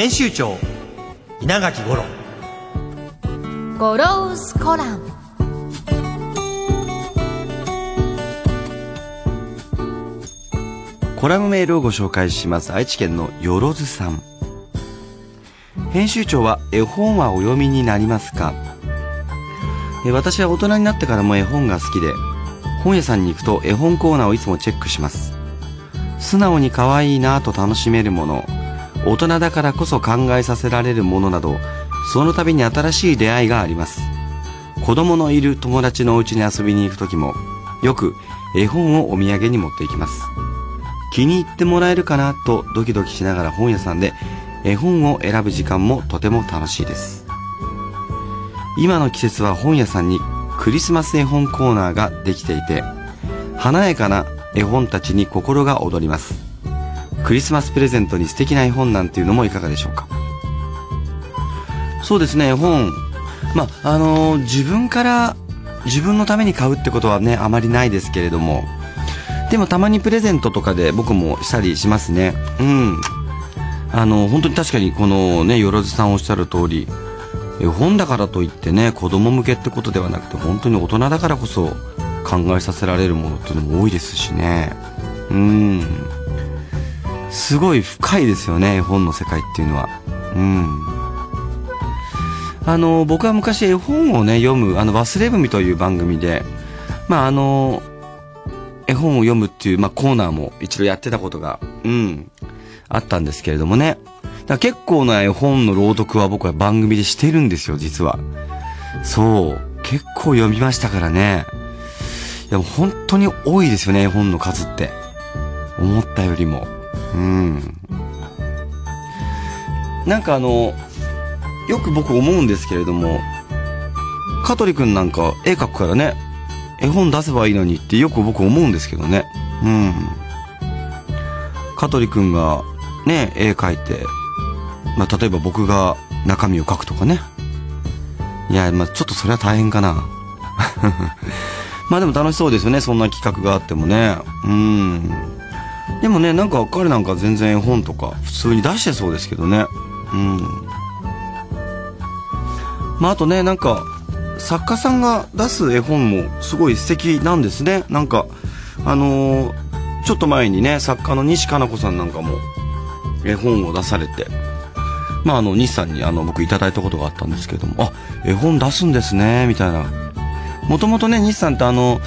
編集長稲垣五郎。ゴロウスコラム。コラムメールをご紹介します。愛知県のよろずさん。編集長は絵本はお読みになりますか？え私は大人になってからも絵本が好きで本屋さんに行くと絵本コーナーをいつもチェックします。素直に可愛いなぁと楽しめるもの大人だからこそ考えさせられるものなどその度に新しい出会いがあります。子供のいる友達のお家に遊びに行く時もよく絵本をお土産に持っていきます。気に入ってもらえるかなとドキドキしながら本屋さんで絵本を選ぶ時間もとても楽しいです。今の季節は本屋さんにクリスマス絵本コーナーができていて華やかな絵本たちに心が躍ります。クリスマスプレゼントに素敵な絵本なんていうのもいかがでしょうか？そうですね絵本。まああのー自分から自分のために買うってことはねあまりないですけれども。でもたまにプレゼントとかで僕もしたりしますね。うん。あの本当に確かにこのねよろずさんおっしゃる通り絵本だからといってね子供向けってことではなくて本当に大人だからこそ考えさせられるものっていうのも多いですしね。うん。すごい深いですよね絵本の世界っていうのはうんあの僕は昔絵本をね読むあの忘れ文という番組でまああの絵本を読むっていう、まあ、コーナーも一度やってたことが、うん、あったんですけれどもね。だ結構な絵本の朗読は僕は番組でしてるんですよ、実は。そう。結構読みましたからね。いや、本当に多いですよね、絵本の数って。思ったよりも。うん。なんかあの、よく僕思うんですけれども、香取くんなんか絵描くからね、絵本出せばいいのにってよく僕思うんですけどね。うん。香取くんがね、絵描いて、まあ、例えば僕が中身を描くとかね。いや、まあ、ちょっとそれは大変かな。まあでも楽しそうですよね、そんな企画があってもね。うん。でもね、なんか彼なんか全然絵本とか普通に出してそうですけどね。うん。まああとね、なんか、作家さんが出す絵本もすごい素敵なんですね。なんか、あのーちょっと前にね、作家の西加奈子さんなんかも絵本を出されて、まああの、西さんにあの、僕いただいたことがあったんですけども、あ、絵本出すんですね、みたいな。もともとね、西さんってあの、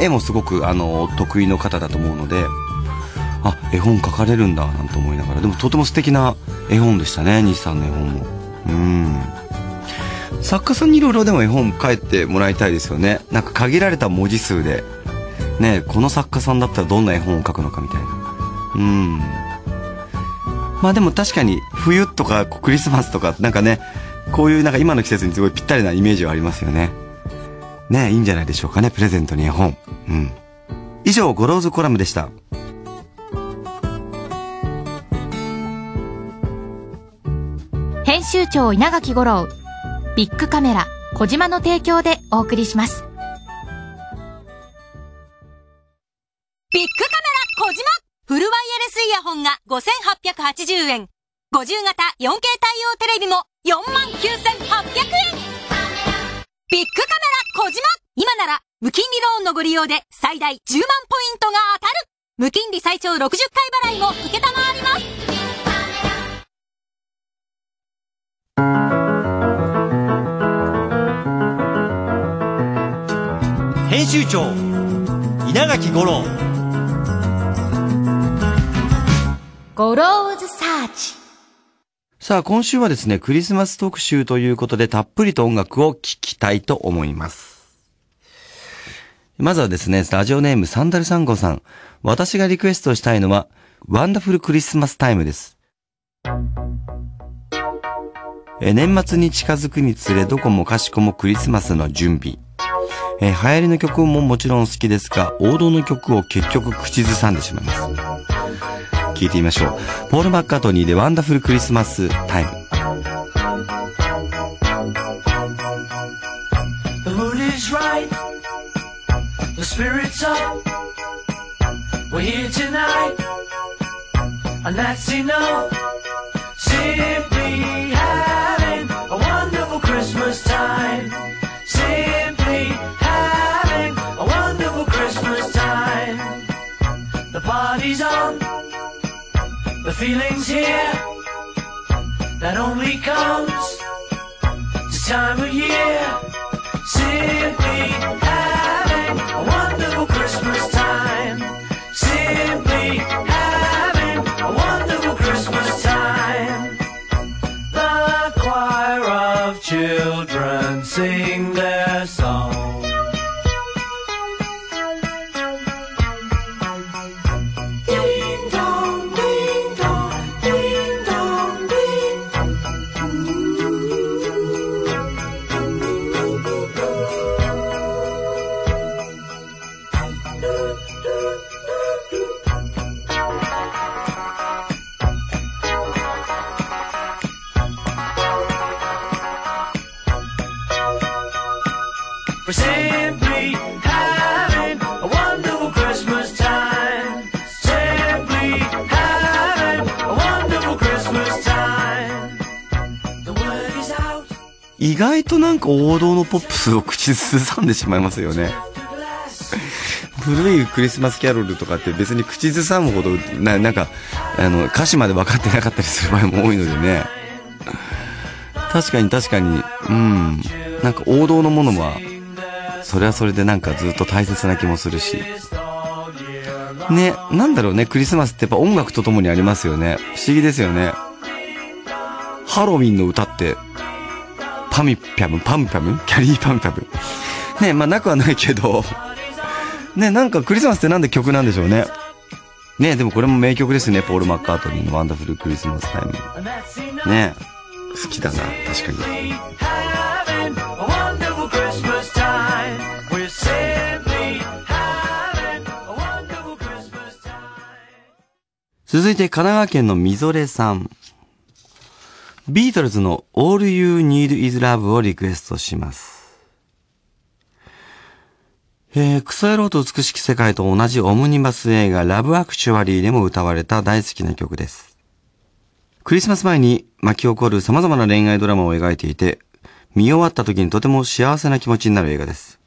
絵もすごくあの、得意の方だと思うので、あ、絵本書かれるんだ、なんて思いながら、でもとても素敵な絵本でしたね、西さんの絵本も。うん。作家さんにいろいろでも絵本書いてもらいたいですよね。なんか限られた文字数で、ね、この作家さんだったらどんな絵本を書くのかみたいな。うん。まあでも確かに冬とかクリスマスとかなんかね、こういうなんか今の季節にすごいぴったりなイメージはありますよね。ね、いいんじゃないでしょうかね、プレゼントに絵本。うん。以上、ゴローズコラムでした。集長稲垣五郎ビッグカメラ小島の提供でお送りします。ビッグカメラ小島。フルワイヤレスイヤホンが5880円。50型 4K 対応テレビも49,800円。ビッグカメラ小島。今なら無金利ローンのご利用で最大10万ポイントが当たる。無金利最長60回払いも受けたまわります。編集長稲垣五郎ゴローズサーチさあ、今週はですね、クリスマス特集ということで、たっぷりと音楽を聴きたいと思います。まずはですね、ラジオネームサンダルサンゴさん。私がリクエストしたいのは、 Wonderful Christmastime です。え年末に近づくにつれどこもかしこもクリスマスの準備。え流行りの曲ももちろん好きですが、王道の曲を結局口ずさんでしまいます。聞いてみましょう。ポール・マッカートニーで Wonderful Christmastime。And that's. enough, simply enough. Feeling's here. That only comes this time of year. Simply 王道のポップスを口ずさんでしまいますよね。古いクリスマスキャロルとかって別に口ずさむほど、ななんか、あの、歌詞まで分かってなかったりする場合も多いのでね。確かに確かに、うん。なんか王道のものは、それはそれでなんかずっと大切な気もするし。ね、なんだろうね、クリスマスってやっぱ音楽とともにありますよね。不思議ですよね。ハロウィンの歌って、ぱみゅぱみゅ、ぱみゅぱみゅきゃりーぱみゅぱみゅ。ね、まあなくはないけど、ね、なんかクリスマスってなんで曲なんでしょうね。ね、でもこれも名曲ですね、ポール・マッカートニーの Wonderful Christmastime。ね、好きだな、確かに。続いて神奈川県のみぞれさん。ビートルズの All You Need Is Love をリクエストします。えー、クソ野郎と美しき世界と同じオムニバス映画ラブアクチュアリーでも歌われた大好きな曲です。クリスマス前に巻き起こる様々な恋愛ドラマを描いていて、見終わった時にとても幸せな気持ちになる映画です。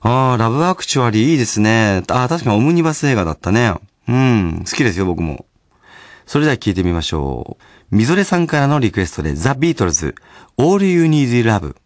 ああ、ラブアクチュアリーいいですね。ああ、確かにオムニバス映画だったね。うん、好きですよ、僕も。それでは聞いてみましょう。みぞれさんからのリクエストでザ・ビートルズ、All You Need Love。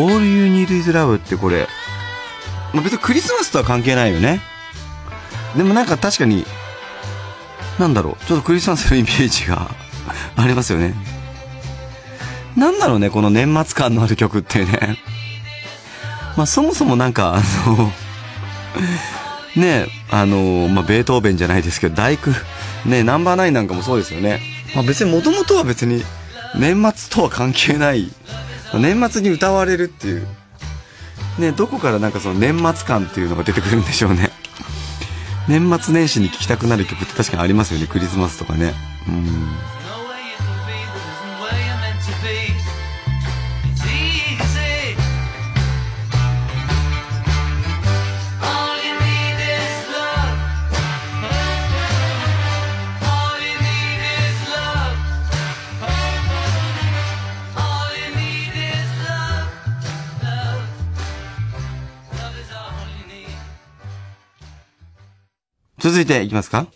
All You Need Is Love ってこれ、まあ、別にクリスマスとは関係ないよね。でもなんか確かに、なんだろう、ちょっとクリスマスのイメージが ありますよね。なんだろうね、この年末感のある曲ってね。まあそもそもなんか、あの、ねあの、まあベートーベンじゃないですけど、大工、ねナンバーナインなんかもそうですよね。まあ別に元々は別に年末とは関係ない、年末に歌われるっていう。ねどこからなんかその年末感っていうのが出てくるんでしょうね。年末年始に聴きたくなる曲って確かにありますよね。クリスマスとかね。うん。続いていきますか。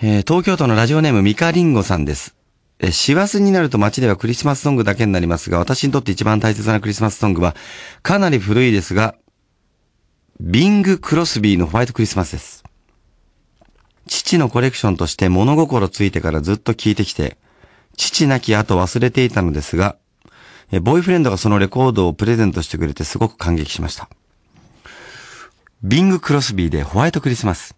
えー東京都のラジオネームミカリンゴさんです。え師走になると街ではクリスマスソングだけになりますが、私にとって一番大切なクリスマスソングは、かなり古いですが、ビング・クロスビーのホワイトクリスマスです。父のコレクションとして物心ついてからずっと聴いてきて、父亡き後忘れていたのですが、ボーイフレンドがそのレコードをプレゼントしてくれてすごく感激しました。ビング・クロスビーでホワイトクリスマス。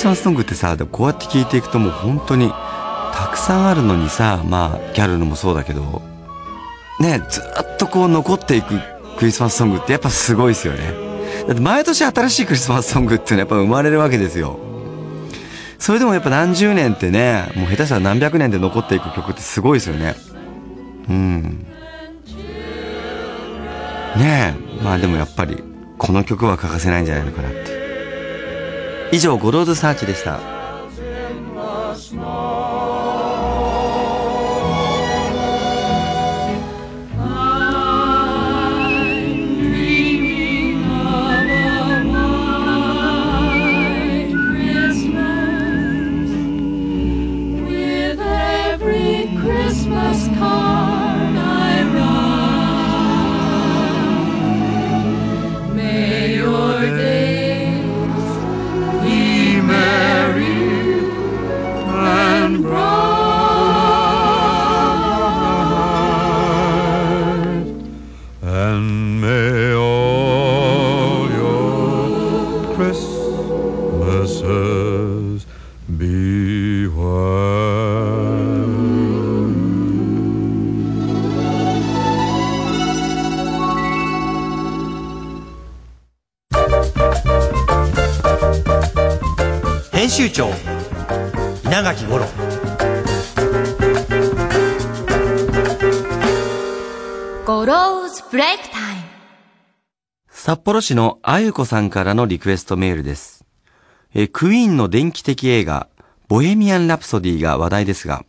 リスマスソングってさ、こうやって聴いていくともう本当にたくさんあるのにさ、まあ、ギャルのもそうだけど、ね、ずっとこう残っていくクリスマスソングってやっぱすごいですよね。だって毎年新しいクリスマスソングっていうのはやっぱ生まれるわけですよ。それでもやっぱ何十年ってね、もう下手したら何百年で残っていく曲ってすごいですよね。うん。ねえ、まあでもやっぱりこの曲は欠かせないんじゃないのかなって。以上、ゴローズサーチでした。編集長稲垣五郎ゴローズブレイクタイム。札幌市のあゆこさんからのリクエストメールです。えークイーンの伝記的映画、ボヘミアン・ラプソディが話題ですが、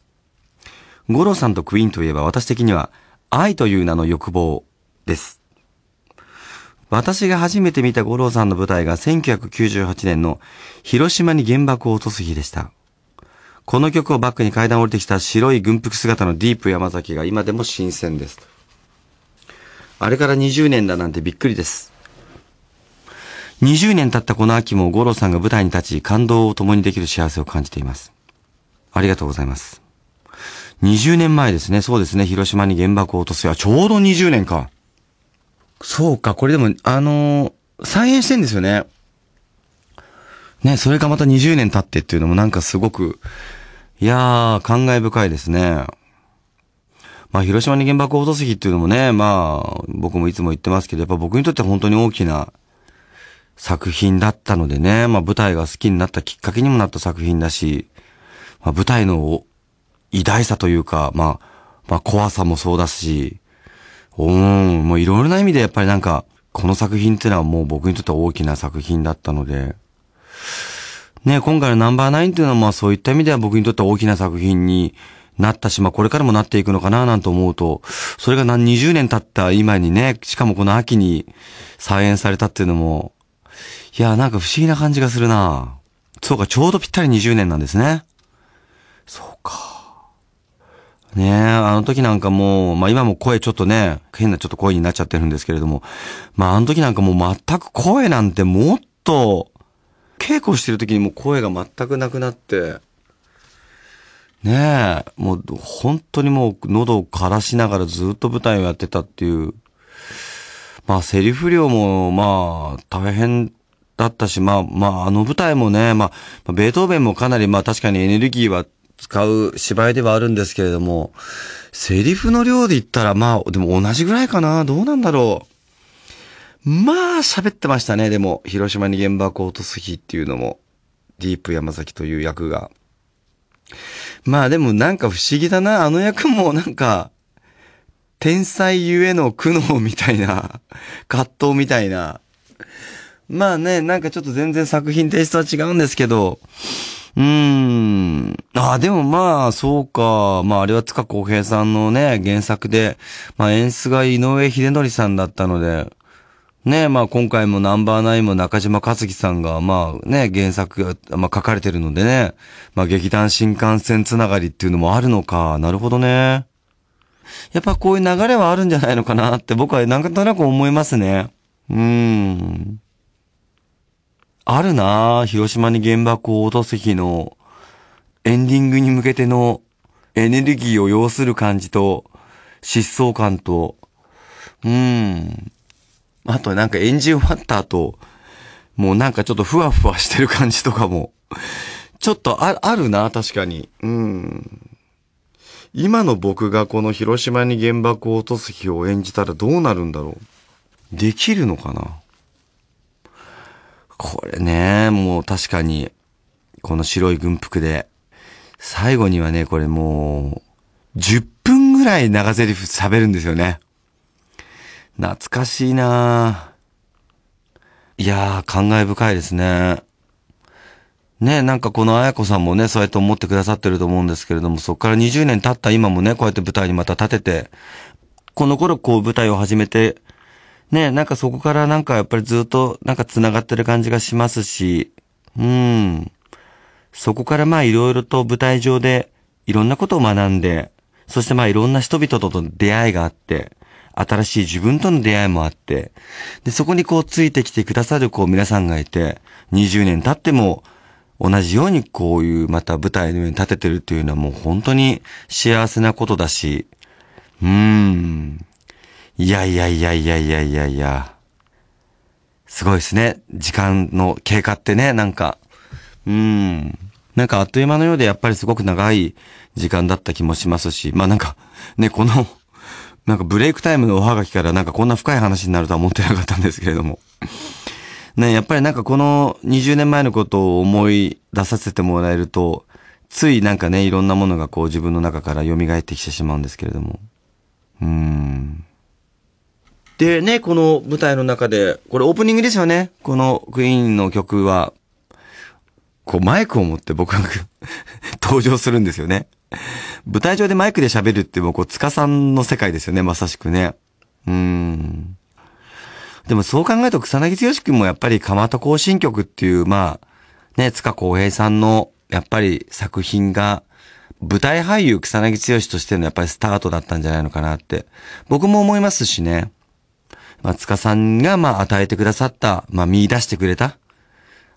ゴロさんとクイーンといえば私的には、愛という名の欲望です。私が初めて見た五郎さんの舞台が1998年の広島に原爆を落とす日でした。この曲をバックに階段降りてきた白い軍服姿のディープ山崎が今でも新鮮です。あれから20年だなんてびっくりです。20年経ったこの秋も五郎さんが舞台に立ち感動を共にできる幸せを感じています。ありがとうございます。20年前ですね。そうですね。広島に原爆を落とす。いや、ちょうど20年か。そうか、これでも、あのー再演してんですよね。ね、それがまた20年経ってっていうのもなんかすごく、いやー、感慨深いですね。まあ、広島に原爆を落とす日っていうのもね、まあ、僕もいつも言ってますけど、やっぱ僕にとって本当に大きな作品だったのでね、まあ舞台が好きになったきっかけにもなった作品だし、まあ舞台の偉大さというか、まあ、まあ怖さもそうだし、うん、もういろいろな意味でやっぱりなんか、この作品っていうのはもう僕にとっては大きな作品だったので、ね、今回のナンバーナインっていうのはまあそういった意味では僕にとっては大きな作品になったし、まあこれからもなっていくのかななんて思うと、それが何20年経った今にね、しかもこの秋に再演されたっていうのも、いや、なんか不思議な感じがするなそうか、ちょうどぴったり20年なんですね。そうか。ねえ、あの時なんかもう、まあ今も声ちょっとね、変なちょっと声になっちゃってるんですけれども、まああの時なんかもう全く声なんてもっと、稽古してる時にもう声が全くなくなって、ねえ、もう本当にもう喉を枯らしながらずっと舞台をやってたっていう、まあセリフ量もまあ大変だったし、まあまああの舞台もね、まあベートーベンもかなりまあ確かにエネルギーは使う芝居ではあるんですけれども、セリフの量で言ったらまあでも同じぐらいかなどうなんだろう。まあ喋ってましたね。でも、広島に原爆を落とす日っていうのも、ディープ山崎という役が。まあでもなんか不思議だな。あの役もなんか、天才ゆえの苦悩みたいな、葛藤みたいな。まあね、なんかちょっと全然作品テイストは違うんですけど、うーん。ああ、でもまあ、そうか。まあ、あれは塚公平さんのね、原作で、まあ、演出が井上秀則さんだったので、ねまあ今回もナンバーナインも中島克樹さんが、まあね、原作が、まあ書かれてるのでね、まあ劇団新幹線つながりっていうのもあるのか。なるほどね。やっぱこういう流れはあるんじゃないのかなって僕はなんとなく思いますね。うーん。あるなぁ広島に原爆を落とす日のエンディングに向けてのエネルギーを要する感じと、疾走感と、うーん。あとなんかエンジン終わった後、もうなんかちょっとふわふわしてる感じとかも、ちょっとああるな、確かに。うん。今の僕がこの広島に原爆を落とす日を演じたらどうなるんだろう。できるのかな？これね、もう確かに、この白い軍服で、最後にはね、これもう、10分ぐらい長台詞喋るんですよね。懐かしいないやー、感慨深いですね。ね、なんかこの綾子さんもね、そうやって思ってくださってると思うんですけれども、そこから20年経った今もね、こうやって舞台にまた立てて、この頃こう舞台を始めて、ね、なんかそこからなんかやっぱりずっとなんか繋がってる感じがしますし、うん。そこからまあいろいろと舞台上でいろんなことを学んで、そしてまあいろんな人々との出会いがあって、新しい自分との出会いもあって、で、そこにこうついてきてくださるこう皆さんがいて、20年経っても同じようにこういうまた舞台の上に立ててるっていうのはもう本当に幸せなことだし、うーん。いやいやいやいやいやいやいや。すごいですね。時間の経過ってね、なんか。うん。なんかあっという間のようでやっぱりすごく長い時間だった気もしますし、まあなんか、ね、この、なんかブレイクタイムのおはがきからなんかこんな深い話になるとは思ってなかったんですけれども。ね、やっぱりなんかこの20年前のことを思い出させてもらえると、ついなんかね、いろんなものがこう自分の中から蘇ってきてしまうんですけれども。うーん。でね、この舞台の中で、これオープニングですよね。このクイーンの曲は、こうマイクを持って僕が 登場するんですよね。舞台上でマイクで喋るってもうこう、塚さんの世界ですよね、まさしくね。うーん。でもそう考えると草薙剛くんもやっぱり蒲田行進曲っていう、まあ、ね、塚公平さんの、やっぱり作品が、舞台俳優草薙剛としてのやっぱりスタートだったんじゃないのかなって、僕も思いますしね。まあ、塚さんがまあ与えてくださった、まあ見出してくれた、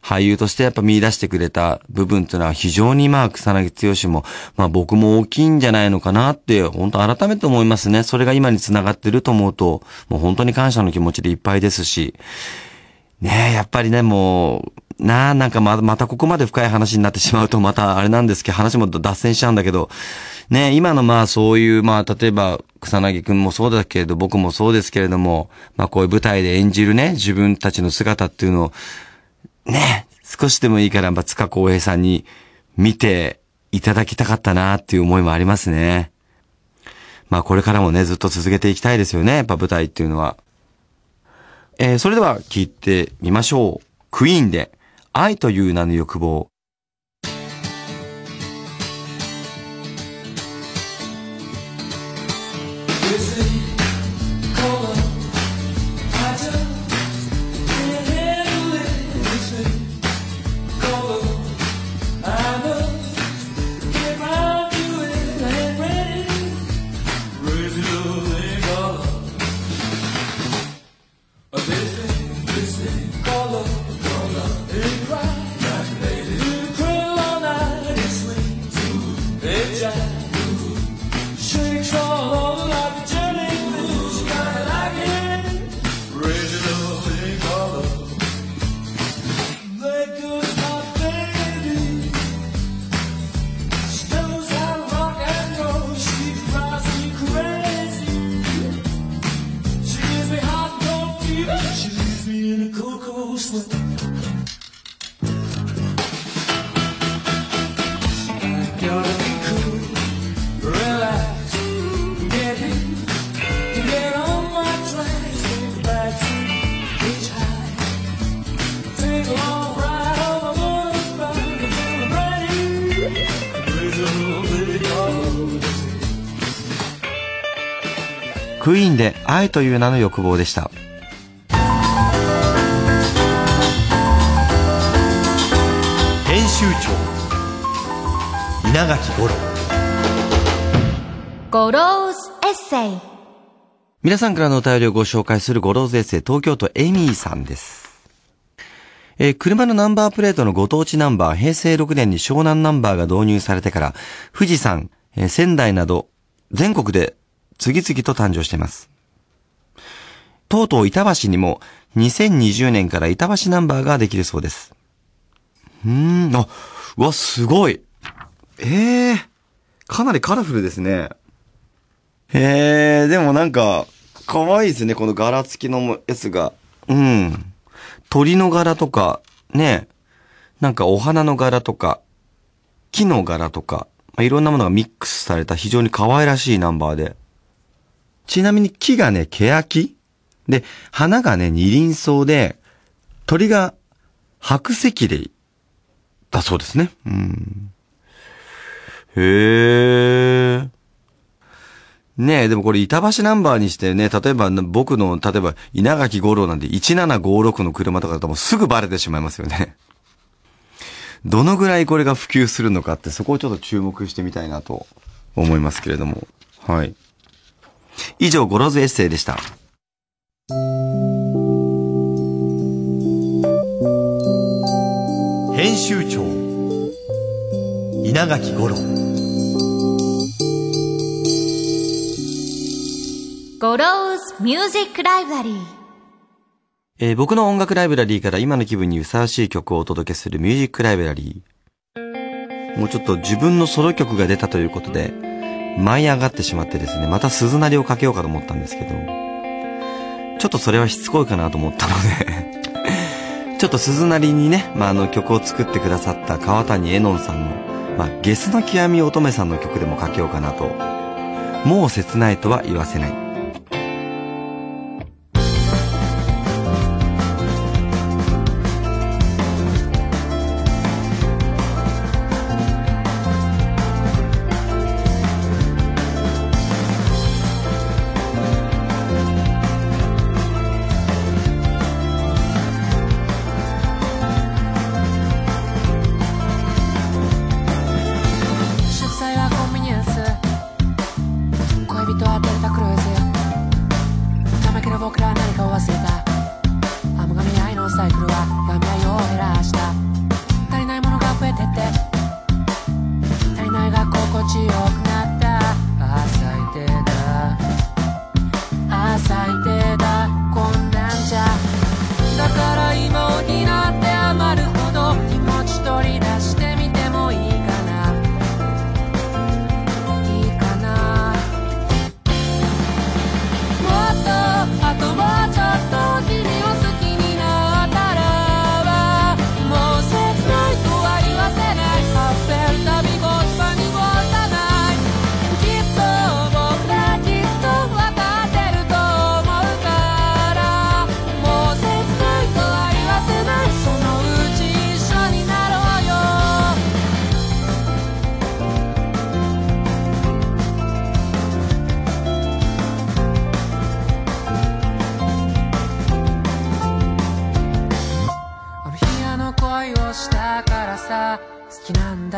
俳優としてやっぱ見出してくれた部分っていうのは非常にまあ草薙剛も、まあ僕も大きいんじゃないのかなって、本当改めて思いますね。それが今につながってると思うと、もう本当に感謝の気持ちでいっぱいですし、ねえ、やっぱりね、もう、なあ、なんかま、またここまで深い話になってしまうとまたあれなんですけど、話も脱線しちゃうんだけど、ね、今のまあそういう、まあ例えば草薙くんもそうだけれど、僕もそうですけれども、まあこういう舞台で演じるね、自分たちの姿っていうのを、ね、少しでもいいから、まあ塚公平さんに見ていただきたかったなっていう思いもありますね。まあこれからもね、ずっと続けていきたいですよね、やっぱ舞台っていうのは。えーそれでは聞いてみましょう。クイーンで、愛という名の欲望。Veja クイーンで愛という名の欲望でした。編集長稲垣五郎ゴローズエッセイ皆さんからのお便りをご紹介するゴローズエッセイ東京都エミーさんです。えー車のナンバープレートのご当地ナンバー、平成6年に湘南ナンバーが導入されてから、富士山、えー仙台など、全国で次々と誕生しています。とうとう板橋にも2020年から板橋ナンバーができるそうです。うーん、あ、うわ、すごい。ええかなりカラフルですね。へえ、でもなんか、可愛いですね、この柄付きのやつが。うん。鳥の柄とか、ね、なんかお花の柄とか、木の柄とか、まあ、いろんなものがミックスされた非常に可愛らしいナンバーで。ちなみに木がね、欅で、花がね、二輪草で、鳥が白石霊だそうですね。うん。へえ。ねえ、でもこれ板橋ナンバーにしてね、例えば僕の、例えば稲垣五郎なんで1756の車とかだともうすぐバレてしまいますよね。どのぐらいこれが普及するのかってそこをちょっと注目してみたいなと思いますけれども。はい。以上、ゴローズエッセイでした。編集長稲垣五郎ゴローズミュージックライブラリーえー僕の音楽ライブラリーから今の気分にふさわしい曲をお届けするミュージックライブラリー。もうちょっと自分のソロ曲が出たということで、舞い上がってしまってですね、また鈴なりをかけようかと思ったんですけど、ちょっとそれはしつこいかなと思ったので、ちょっと鈴なりにね、まあ、あの曲を作ってくださった川谷絵音さんの、まあ、ゲスの極み乙女さんの曲でもかけようかなと。もう切ないとは言わせない。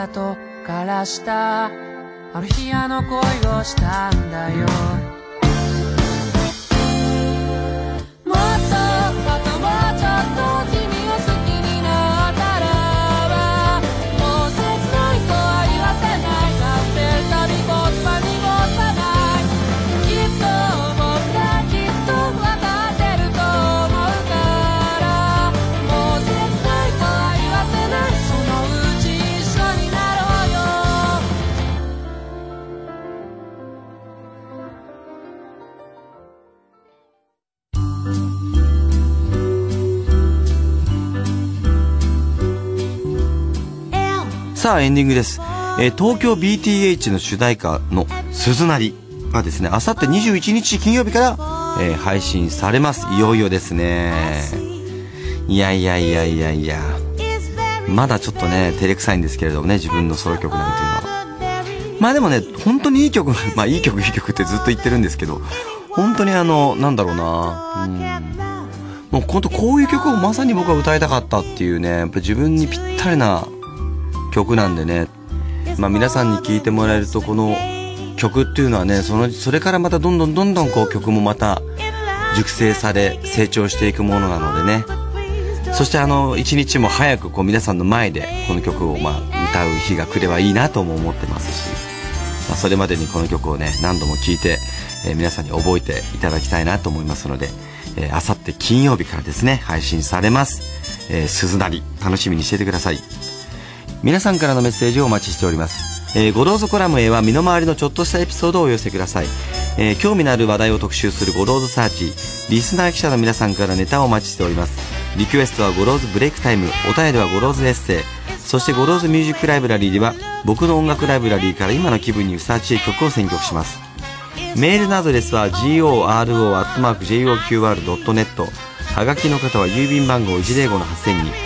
とからした。ある日あの恋をしたんだよ。さあエンディングです、えー東京 BTH の主題歌の「鈴なり」がですねあさって21日金曜日から、えー配信されます。いよいよですね。いやいやいやいやいや。まだちょっとね照れくさいんですけれどもね自分のソロ曲なんていうのは。まあでもね本当にいい曲 まあいい曲いい曲ってずっと言ってるんですけど本当にあのなんだろうな。うん。もう本当こういう曲をまさに僕は歌いたかったっていうねやっぱ自分にぴったりな曲なんでね、まあ、皆さんに聴いてもらえるとこの曲っていうのはねそのそれからまたどんどんどんどんこう曲もまた熟成され成長していくものなのでね。そしてあの一日も早くこう皆さんの前でこの曲をまあ歌う日が来ればいいなとも思ってますし、まあ、それまでにこの曲をね何度も聴いて、えー皆さんに覚えていただきたいなと思いますのであさって金曜日からですね配信されます「えー鈴なり」楽しみにしててください皆さんからのメッセージをお待ちしております。えー、ゴローズコラムへは身の回りのちょっとしたエピソードをお寄せください。えー興味のある話題を特集するゴローズサーチ。リスナー記者の皆さんからネタをお待ちしております。リクエストはゴローズブレイクタイム。お便りはゴローズエッセイ。そしてゴローズミュージックライブラリーでは僕の音楽ライブラリーから今の気分にふさわしい曲を選曲します。メールのアドレスは goro@joqr.net はがきの方は郵便番号105-8000に